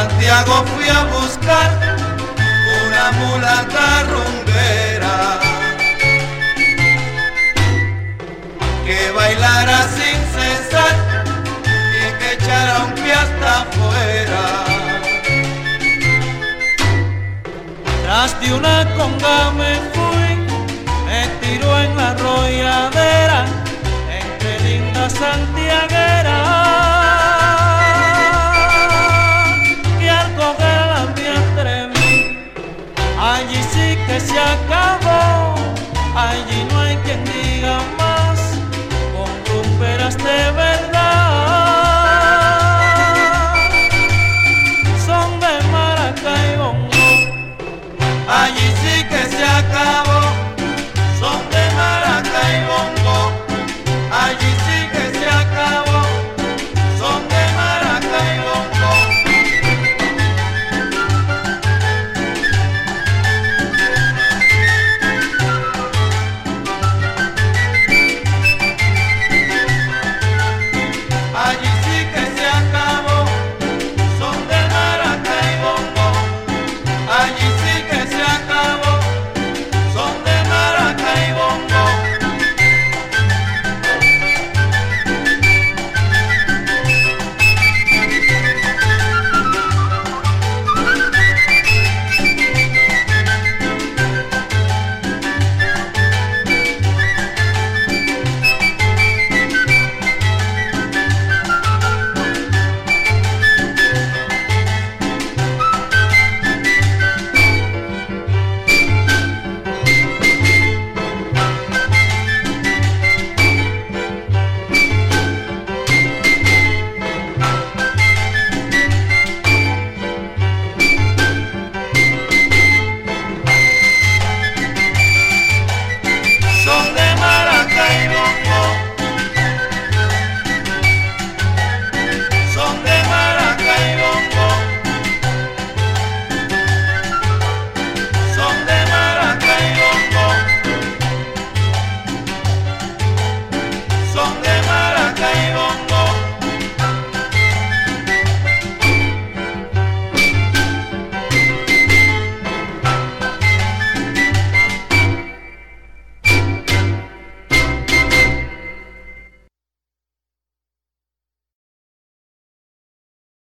Santiago fui a buscar una mulata rumbera que bailara sin cesar y que echara un pie hasta afuera. Tras de una conga me fui, me tiró en la arrolladera entre linda Santiago. se acabó, allí no hay quien